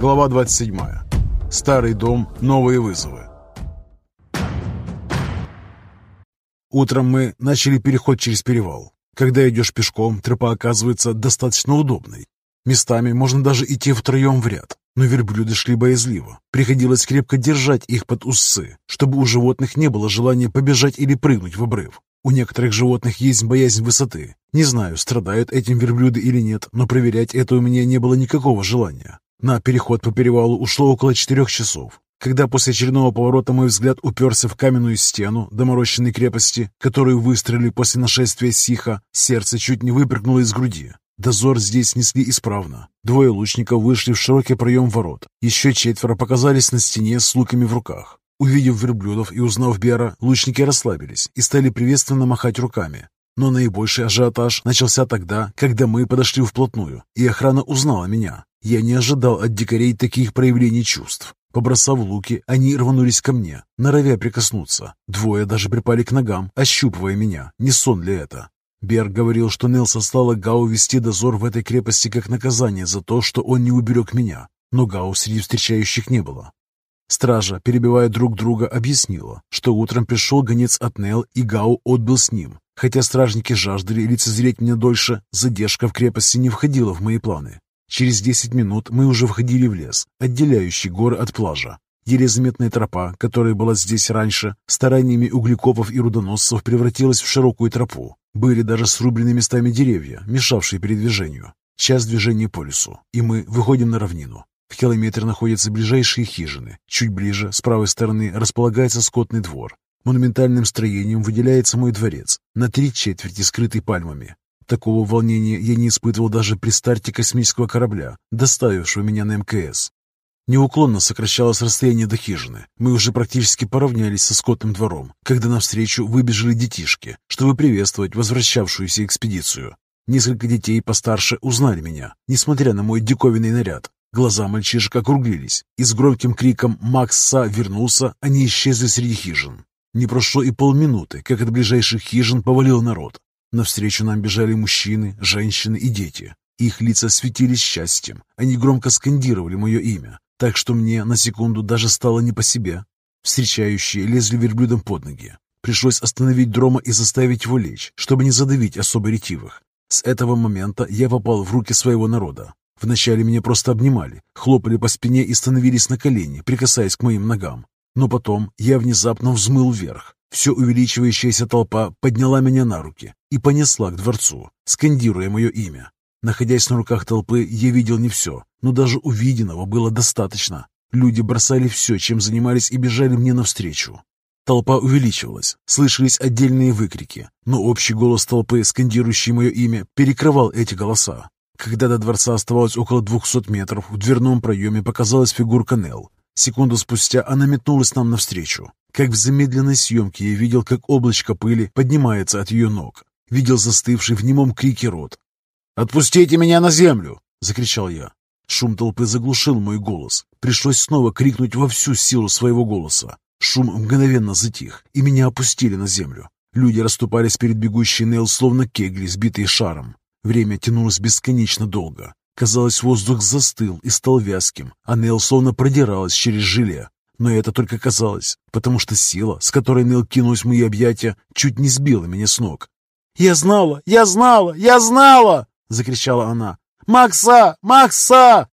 Глава 27. Старый дом. Новые вызовы. Утром мы начали переход через перевал. Когда идешь пешком, тропа оказывается достаточно удобной. Местами можно даже идти втроем в ряд, но верблюды шли боязливо. Приходилось крепко держать их под усы, чтобы у животных не было желания побежать или прыгнуть в обрыв. У некоторых животных есть боязнь высоты. Не знаю, страдают этим верблюды или нет, но проверять это у меня не было никакого желания. На переход по перевалу ушло около четырех часов. Когда после очередного поворота мой взгляд уперся в каменную стену доморощенной крепости, которую выстроили после нашествия Сиха, сердце чуть не выпрыгнуло из груди. Дозор здесь несли исправно. Двое лучников вышли в широкий проем ворот. Еще четверо показались на стене с луками в руках. Увидев верблюдов и узнав Бера, лучники расслабились и стали приветственно махать руками. Но наибольший ажиотаж начался тогда, когда мы подошли вплотную, и охрана узнала меня. Я не ожидал от дикарей таких проявлений чувств. Побросав луки, они рванулись ко мне, норовя прикоснуться. Двое даже припали к ногам, ощупывая меня. Не сон ли это? Бер говорил, что Нел сослала Гау вести дозор в этой крепости как наказание за то, что он не уберег меня. Но Гау среди встречающих не было. Стража, перебивая друг друга, объяснила, что утром пришел гонец от Нел, и Гау отбыл с ним. Хотя стражники жаждали лицезреть меня дольше, задержка в крепости не входила в мои планы. Через десять минут мы уже входили в лес, отделяющий горы от плажа. Еле заметная тропа, которая была здесь раньше, стараниями углекопов и рудоносцев превратилась в широкую тропу. Были даже срублены местами деревья, мешавшие передвижению. Час движения по лесу, и мы выходим на равнину. В километре находятся ближайшие хижины. Чуть ближе, с правой стороны, располагается скотный двор. Монументальным строением выделяется мой дворец, на три четверти скрытый пальмами. Такого волнения я не испытывал даже при старте космического корабля, доставившего меня на МКС. Неуклонно сокращалось расстояние до хижины. Мы уже практически поравнялись со скотным двором, когда навстречу выбежали детишки, чтобы приветствовать возвращавшуюся экспедицию. Несколько детей постарше узнали меня, несмотря на мой диковинный наряд. Глаза мальчишек округлились, и с громким криком «Макса вернулся!» они исчезли среди хижин. Не прошло и полминуты, как от ближайших хижин повалил народ. Навстречу нам бежали мужчины, женщины и дети. Их лица светились счастьем. Они громко скандировали мое имя, так что мне на секунду даже стало не по себе. Встречающие лезли верблюдом под ноги. Пришлось остановить Дрома и заставить его лечь, чтобы не задавить особо ретивых. С этого момента я попал в руки своего народа. Вначале меня просто обнимали, хлопали по спине и становились на колени, прикасаясь к моим ногам. Но потом я внезапно взмыл вверх. Все увеличивающаяся толпа подняла меня на руки и понесла к дворцу, скандируя мое имя. Находясь на руках толпы, я видел не все, но даже увиденного было достаточно. Люди бросали все, чем занимались, и бежали мне навстречу. Толпа увеличивалась, слышались отдельные выкрики, но общий голос толпы, скандирующий мое имя, перекрывал эти голоса. Когда до дворца оставалось около двухсот метров, в дверном проеме показалась фигурка Нел. Секунду спустя она метнулась нам навстречу. Как в замедленной съемке я видел, как облачко пыли поднимается от ее ног. Видел застывший в немом крике рот. «Отпустите меня на землю!» — закричал я. Шум толпы заглушил мой голос. Пришлось снова крикнуть во всю силу своего голоса. Шум мгновенно затих, и меня опустили на землю. Люди расступались перед бегущей Нел, словно кегли, сбитые шаром. Время тянулось бесконечно долго. Казалось, воздух застыл и стал вязким, а Нел словно продиралась через желе. Но это только казалось, потому что сила, с которой Нел кинулась в мои объятия, чуть не сбила меня с ног. «Я знала! Я знала! Я знала!» — закричала она. «Макса! Макса!»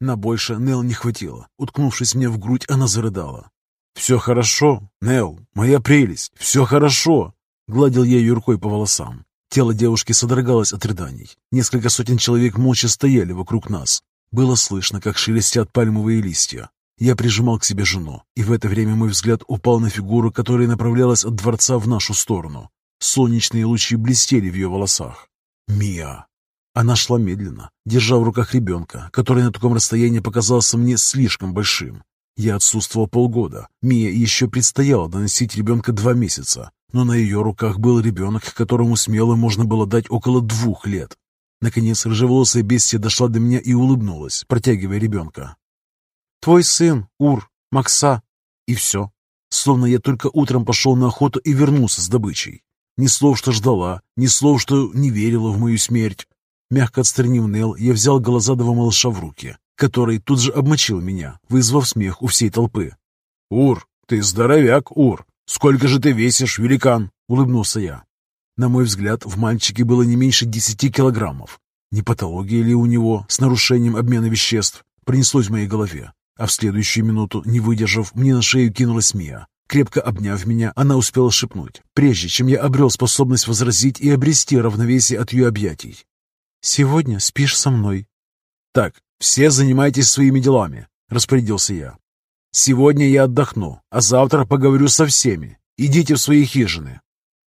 На больше Нел не хватило. Уткнувшись мне в грудь, она зарыдала. «Все хорошо, Нел, моя прелесть, все хорошо!» Гладил я ее рукой по волосам. Тело девушки содрогалось от рыданий. Несколько сотен человек молча стояли вокруг нас. Было слышно, как шелестят пальмовые листья. Я прижимал к себе жену, и в это время мой взгляд упал на фигуру, которая направлялась от дворца в нашу сторону. Солнечные лучи блестели в ее волосах. Мия! Она шла медленно, держа в руках ребенка, который на таком расстоянии показался мне слишком большим. Я отсутствовал полгода. Мия еще предстояло доносить ребенка два месяца, но на ее руках был ребенок, которому смело можно было дать около двух лет. Наконец, рыжеволосая бестия дошла до меня и улыбнулась, протягивая ребенка. «Твой сын, Ур, Макса!» И все. Словно я только утром пошел на охоту и вернулся с добычей. Ни слов, что ждала, ни слов, что не верила в мою смерть. Мягко отстранив Нел, я взял голозадого малыша в руки. который тут же обмочил меня, вызвав смех у всей толпы. «Ур, ты здоровяк, Ур! Сколько же ты весишь, великан?» — улыбнулся я. На мой взгляд, в мальчике было не меньше десяти килограммов. Не патология ли у него с нарушением обмена веществ? Пронеслось в моей голове. А в следующую минуту, не выдержав, мне на шею кинулась Мия. Крепко обняв меня, она успела шепнуть, прежде чем я обрел способность возразить и обрести равновесие от ее объятий. «Сегодня спишь со мной». «Так, все занимайтесь своими делами», — распорядился я. «Сегодня я отдохну, а завтра поговорю со всеми. Идите в свои хижины».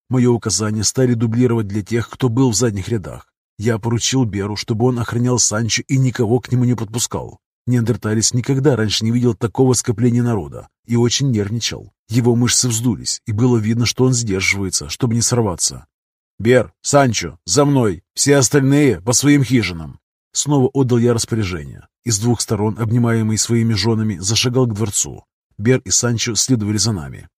Мое указание стали дублировать для тех, кто был в задних рядах. Я поручил Беру, чтобы он охранял Санчо и никого к нему не подпускал. Неандерталец никогда раньше не видел такого скопления народа и очень нервничал. Его мышцы вздулись, и было видно, что он сдерживается, чтобы не сорваться. «Бер, Санчо, за мной! Все остальные по своим хижинам!» Снова отдал я распоряжение. Из двух сторон, обнимаемый своими женами, зашагал к дворцу. Бер и Санчо следовали за нами.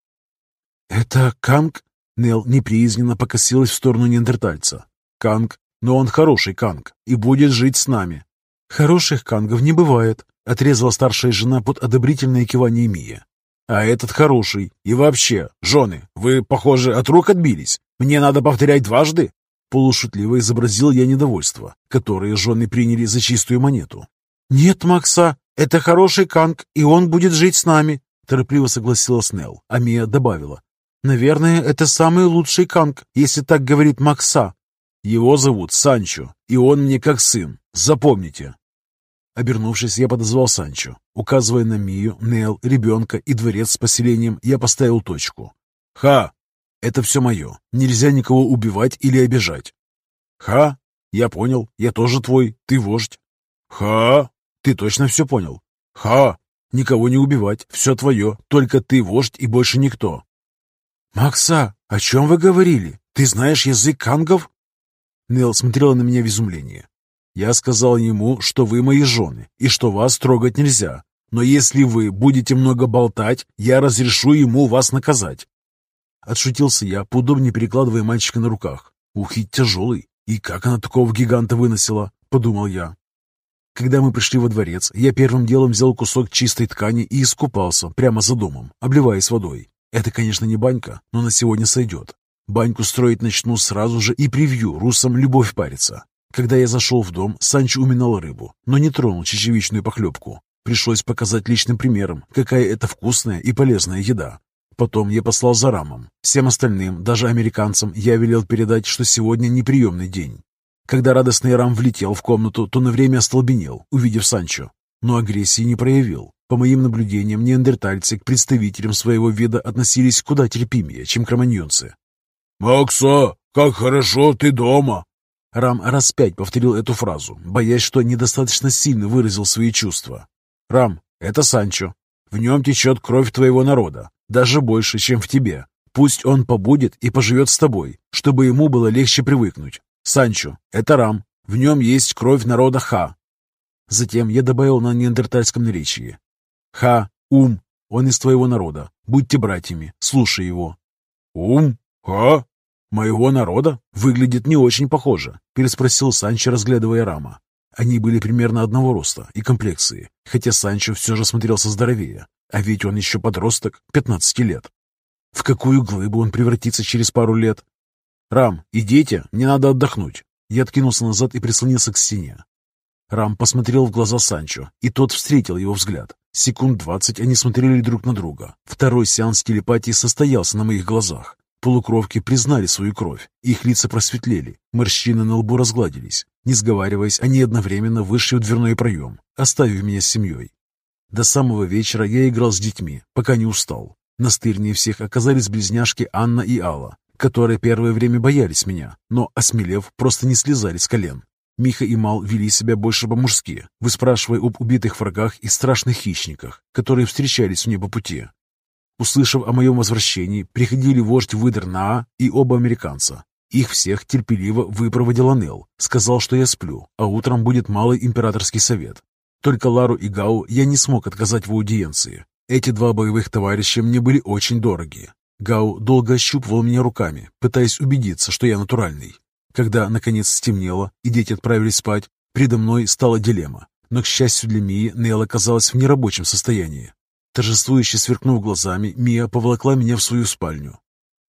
«Это Канг?» Нел неприязненно покосилась в сторону неандертальца. «Канг, но он хороший Канг и будет жить с нами. «Хороших кангов не бывает», — отрезала старшая жена под одобрительное кивание Мия. «А этот хороший. И вообще, жены, вы, похоже, от рук отбились. Мне надо повторять дважды?» Полушутливо изобразил я недовольство, которое жены приняли за чистую монету. «Нет, Макса, это хороший канг, и он будет жить с нами», торопливо согласилась Нелл, а Мия добавила. «Наверное, это самый лучший канг, если так говорит Макса». «Его зовут Санчо, и он мне как сын. Запомните!» Обернувшись, я подозвал Санчо. Указывая на Мию, Нел, ребенка и дворец с поселением, я поставил точку. «Ха! Это все мое. Нельзя никого убивать или обижать». «Ха! Я понял. Я тоже твой. Ты вождь». «Ха! Ты точно все понял?» «Ха! Никого не убивать. Все твое. Только ты вождь и больше никто». «Макса, о чем вы говорили? Ты знаешь язык кангов?» Нел смотрела на меня в изумлении. Я сказал ему, что вы мои жены и что вас трогать нельзя. Но если вы будете много болтать, я разрешу ему вас наказать. Отшутился я, поудобнее перекладывая мальчика на руках. Ух, и тяжелый. И как она такого гиганта выносила, подумал я. Когда мы пришли во дворец, я первым делом взял кусок чистой ткани и искупался прямо за домом, обливаясь водой. Это, конечно, не банька, но на сегодня сойдет. Баньку строить начну сразу же и привью русам любовь париться. Когда я зашел в дом, Санчо уминал рыбу, но не тронул чечевичную похлебку. Пришлось показать личным примером, какая это вкусная и полезная еда. Потом я послал за рамом. Всем остальным, даже американцам, я велел передать, что сегодня неприемный день. Когда радостный рам влетел в комнату, то на время остолбенел, увидев Санчо. Но агрессии не проявил. По моим наблюдениям, неандертальцы к представителям своего вида относились куда терпимее, чем кроманьонцы. «Макса, как хорошо ты дома!» Рам раз пять повторил эту фразу, боясь, что недостаточно сильно выразил свои чувства. «Рам, это Санчо. В нем течет кровь твоего народа, даже больше, чем в тебе. Пусть он побудет и поживет с тобой, чтобы ему было легче привыкнуть. Санчо, это Рам. В нем есть кровь народа Ха». Затем я добавил на неандертальском наречии. «Ха, ум, он из твоего народа. Будьте братьями, слушай его». «Ум? Ха? «Моего народа? Выглядит не очень похоже», — переспросил Санчо, разглядывая Рама. Они были примерно одного роста и комплекции, хотя Санчо все же смотрелся здоровее, а ведь он еще подросток, 15 лет. В какую глыбу он превратится через пару лет? «Рам, идите, мне надо отдохнуть». Я откинулся назад и прислонился к стене. Рам посмотрел в глаза Санчо, и тот встретил его взгляд. Секунд двадцать они смотрели друг на друга. Второй сеанс телепатии состоялся на моих глазах. Полукровки признали свою кровь, их лица просветлели, морщины на лбу разгладились. Не сговариваясь, они одновременно вышли в дверной проем, оставив меня с семьей. До самого вечера я играл с детьми, пока не устал. Настырнее всех оказались близняшки Анна и Алла, которые первое время боялись меня, но, осмелев, просто не слезали с колен. Миха и Мал вели себя больше по-мужски, выспрашивая об убитых врагах и страшных хищниках, которые встречались мне по пути. Услышав о моем возвращении, приходили вождь Выдернаа и оба американца. Их всех терпеливо выпроводил Анел, сказал, что я сплю, а утром будет малый императорский совет. Только Лару и Гау я не смог отказать в аудиенции. Эти два боевых товарища мне были очень дороги. Гау долго ощупывал меня руками, пытаясь убедиться, что я натуральный. Когда, наконец, стемнело и дети отправились спать, предо мной стала дилемма Но, к счастью для Мии, Нелл оказалась в нерабочем состоянии. Торжествующе сверкнув глазами, Мия поволокла меня в свою спальню.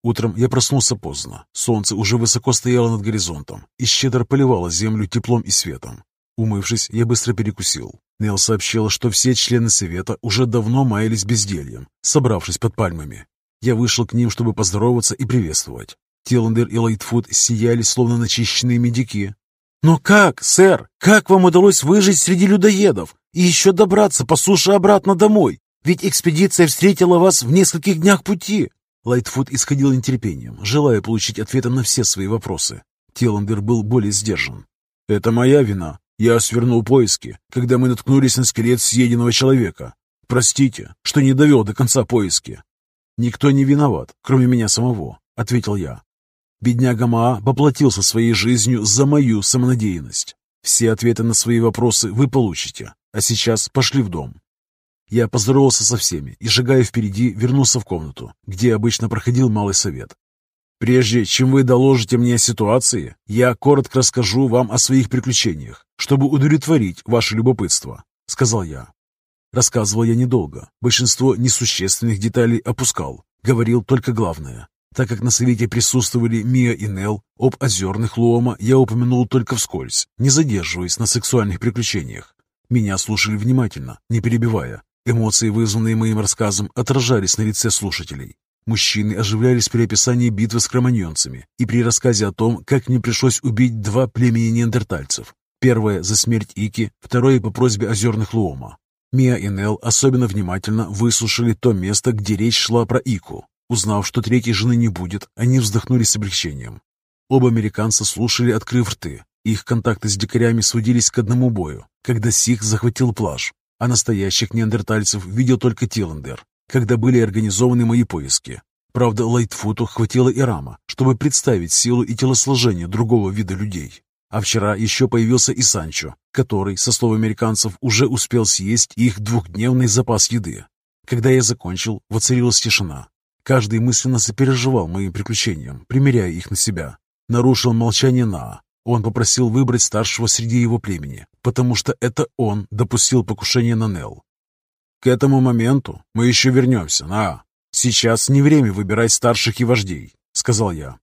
Утром я проснулся поздно. Солнце уже высоко стояло над горизонтом и щедро поливало землю теплом и светом. Умывшись, я быстро перекусил. Нел сообщила, что все члены совета уже давно маялись бездельем, собравшись под пальмами. Я вышел к ним, чтобы поздороваться и приветствовать. Тиллендер и Лайтфуд сияли, словно начищенные медяки. «Но как, сэр, как вам удалось выжить среди людоедов и еще добраться по суше обратно домой? Ведь экспедиция встретила вас в нескольких днях пути!» Лайтфуд исходил нетерпением, желая получить ответы на все свои вопросы. Тиллендер был более сдержан. «Это моя вина. Я свернул поиски, когда мы наткнулись на скелет съеденного человека. Простите, что не довел до конца поиски. Никто не виноват, кроме меня самого, ответил я. Бедняга Маа поплатился своей жизнью за мою самонадеянность. Все ответы на свои вопросы вы получите, а сейчас пошли в дом. Я поздоровался со всеми и, шагая впереди, вернулся в комнату, где обычно проходил малый совет. Прежде чем вы доложите мне о ситуации, я коротко расскажу вам о своих приключениях, чтобы удовлетворить ваше любопытство», — сказал я. Рассказывал я недолго, большинство несущественных деталей опускал, говорил только главное. Так как на совете присутствовали Мия и Нел, об озерных Луома я упомянул только вскользь, не задерживаясь на сексуальных приключениях. Меня слушали внимательно, не перебивая. Эмоции, вызванные моим рассказом, отражались на лице слушателей. Мужчины оживлялись при описании битвы с кроманьонцами и при рассказе о том, как мне пришлось убить два племени неандертальцев. Первое за смерть Ики, второе по просьбе озерных Луома. Мия и Нел особенно внимательно выслушали то место, где речь шла про Ику. Узнав, что третьей жены не будет, они вздохнули с облегчением. Оба американца слушали, открыв рты. Их контакты с дикарями сводились к одному бою, когда Сих захватил плаж, а настоящих неандертальцев видел только Тиллендер, когда были организованы мои поиски. Правда, Лайтфуту хватило и рама, чтобы представить силу и телосложение другого вида людей. А вчера еще появился и Санчо, который, со слов американцев, уже успел съесть их двухдневный запас еды. Когда я закончил, воцарилась тишина. Каждый мысленно сопереживал моим приключениям, примеряя их на себя. Нарушил молчание Наа. Он попросил выбрать старшего среди его племени, потому что это он допустил покушение на Нел. К этому моменту мы еще вернемся, на. Сейчас не время выбирать старших и вождей, сказал я.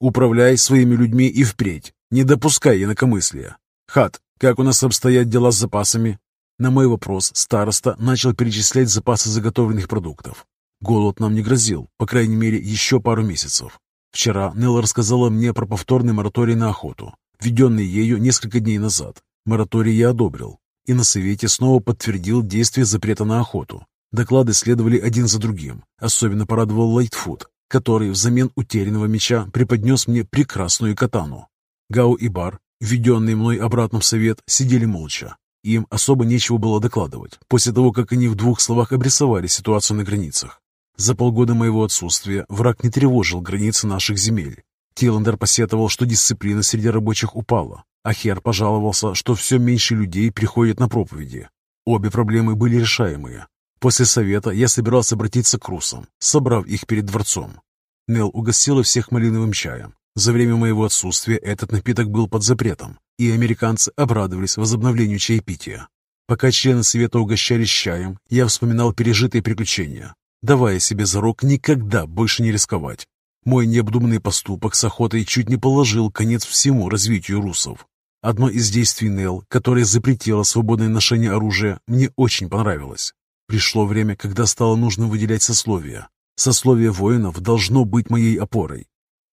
Управляй своими людьми и впредь, не допускай инакомыслия. Хат, как у нас обстоят дела с запасами? На мой вопрос староста начал перечислять запасы заготовленных продуктов. Голод нам не грозил, по крайней мере, еще пару месяцев. Вчера Нелла рассказала мне про повторный мораторий на охоту, введенный ею несколько дней назад. Мораторий я одобрил, и на совете снова подтвердил действие запрета на охоту. Доклады следовали один за другим. Особенно порадовал Лайтфуд, который взамен утерянного меча преподнес мне прекрасную катану. Гау и Бар, введенные мной обратно в совет, сидели молча. Им особо нечего было докладывать, после того, как они в двух словах обрисовали ситуацию на границах. За полгода моего отсутствия враг не тревожил границы наших земель. Тиландер посетовал, что дисциплина среди рабочих упала, Ахер пожаловался, что все меньше людей приходят на проповеди. Обе проблемы были решаемые. После совета я собирался обратиться к русам, собрав их перед дворцом. Нел угостила всех малиновым чаем. За время моего отсутствия этот напиток был под запретом, и американцы обрадовались возобновлению чаепития. Пока члены совета угощались чаем, я вспоминал пережитые приключения, давая себе зарок никогда больше не рисковать. Мой необдуманный поступок с охотой чуть не положил конец всему развитию русов. Одно из действий Нел, которое запретило свободное ношение оружия, мне очень понравилось. Пришло время, когда стало нужно выделять сословия. Сословие воинов должно быть моей опорой.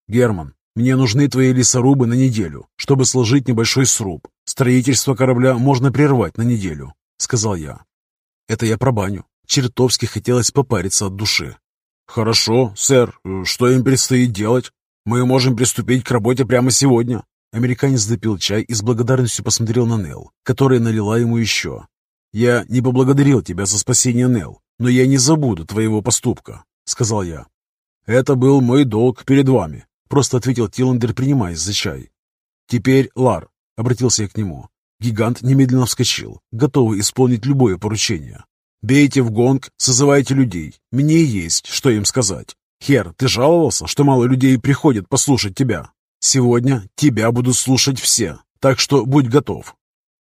«Герман, мне нужны твои лесорубы на неделю, чтобы сложить небольшой сруб. Строительство корабля можно прервать на неделю», — сказал я. Это я про баню. Чертовски хотелось попариться от души. «Хорошо, сэр. Что им предстоит делать? Мы можем приступить к работе прямо сегодня», Американец допил чай и с благодарностью посмотрел на Нел, которая налила ему еще. «Я не поблагодарил тебя за спасение Нел, но я не забуду твоего поступка», — сказал я. «Это был мой долг перед вами», — просто ответил Тиллендер, принимаясь за чай. «Теперь, Лар», — обратился я к нему. Гигант немедленно вскочил, готовый исполнить любое поручение. «Бейте в гонг, созывайте людей. Мне есть, что им сказать. Хер, ты жаловался, что мало людей приходят послушать тебя?» Сегодня тебя будут слушать все, так что будь готов.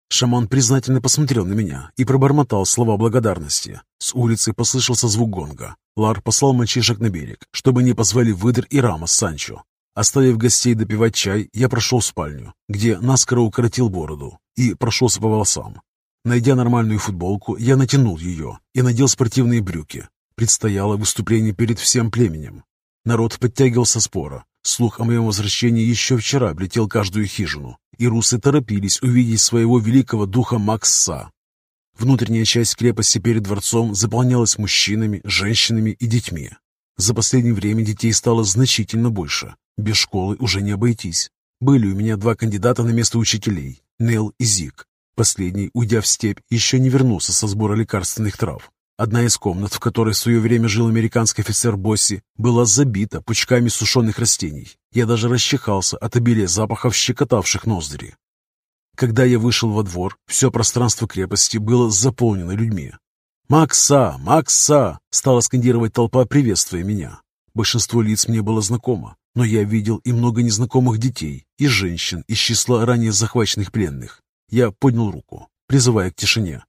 Шаман признательно посмотрел на меня и пробормотал слова благодарности. С улицы послышался звук гонга. Лар послал мальчишек на берег, чтобы не позвали выдр и рама с Санчо. Оставив гостей допивать чай, я прошел в спальню, где наскоро укоротил бороду и прошелся по волосам. Найдя нормальную футболку, я натянул ее и надел спортивные брюки. Предстояло выступление перед всем племенем. Народ подтягивался спора. Слух о моем возвращении еще вчера облетел каждую хижину, и русы торопились увидеть своего великого духа Макса. Внутренняя часть крепости перед дворцом заполнялась мужчинами, женщинами и детьми. За последнее время детей стало значительно больше. Без школы уже не обойтись. Были у меня два кандидата на место учителей – Нел и Зик. Последний, уйдя в степь, еще не вернулся со сбора лекарственных трав. Одна из комнат, в которой в свое время жил американский офицер Босси, была забита пучками сушеных растений. Я даже расчихался от обилия запахов, щекотавших ноздри. Когда я вышел во двор, все пространство крепости было заполнено людьми. «Макса! Макса!» — стала скандировать толпа, приветствуя меня. Большинство лиц мне было знакомо, но я видел и много незнакомых детей, и женщин из числа ранее захваченных пленных. Я поднял руку, призывая к тишине.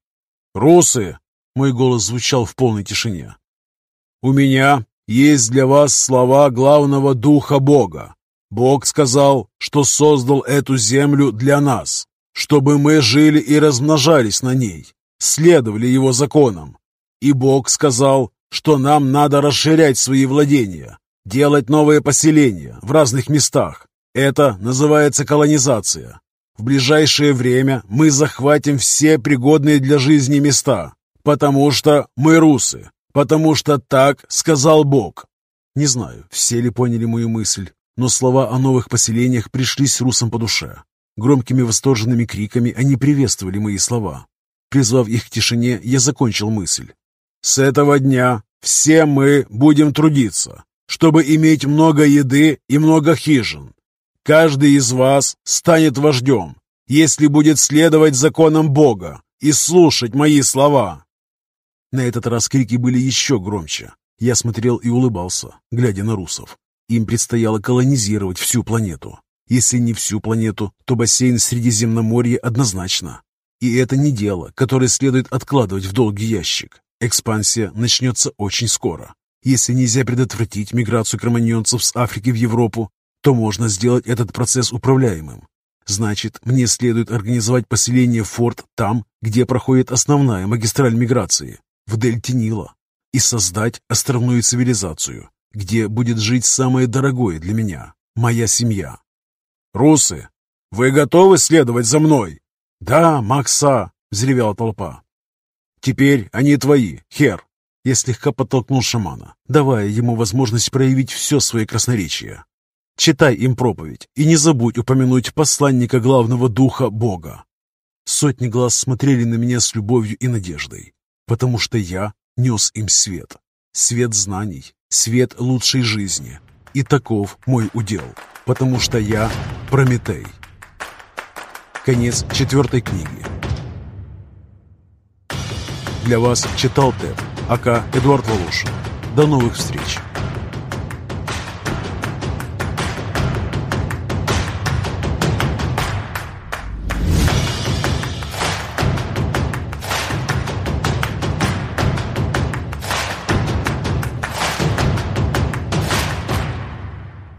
«Русы!» — мой голос звучал в полной тишине. «У меня есть для вас слова главного духа Бога. Бог сказал, что создал эту землю для нас, чтобы мы жили и размножались на ней, следовали его законам. И Бог сказал, что нам надо расширять свои владения, делать новые поселения в разных местах. Это называется колонизация. В ближайшее время мы захватим все пригодные для жизни места, потому что мы русы, потому что так сказал Бог. Не знаю, все ли поняли мою мысль, но слова о новых поселениях пришлись русам по душе. Громкими восторженными криками они приветствовали мои слова. Призвав их к тишине, я закончил мысль. «С этого дня все мы будем трудиться, чтобы иметь много еды и много хижин. Каждый из вас станет вождем, если будет следовать законам Бога и слушать мои слова. На этот раз крики были еще громче. Я смотрел и улыбался, глядя на русов. Им предстояло колонизировать всю планету. Если не всю планету, то бассейн Средиземноморья однозначно. И это не дело, которое следует откладывать в долгий ящик. Экспансия начнется очень скоро. Если нельзя предотвратить миграцию кроманьонцев с Африки в Европу, то можно сделать этот процесс управляемым. Значит, мне следует организовать поселение форт там, где проходит основная магистраль миграции, в дельте Нила, и создать островную цивилизацию, где будет жить самое дорогое для меня – моя семья. «Русы, вы готовы следовать за мной?» «Да, Макса!» – взревела толпа. «Теперь они твои, Хер. Я слегка подтолкнул шамана, давая ему возможность проявить все свое красноречие. Читай им проповедь и не забудь упомянуть посланника главного духа Бога. Сотни глаз смотрели на меня с любовью и надеждой, потому что я нес им свет. Свет знаний, свет лучшей жизни. И таков мой удел, потому что я Прометей. Конец четвертой книги. Для вас читал Тед. АК Эдуард Волошин. До новых встреч!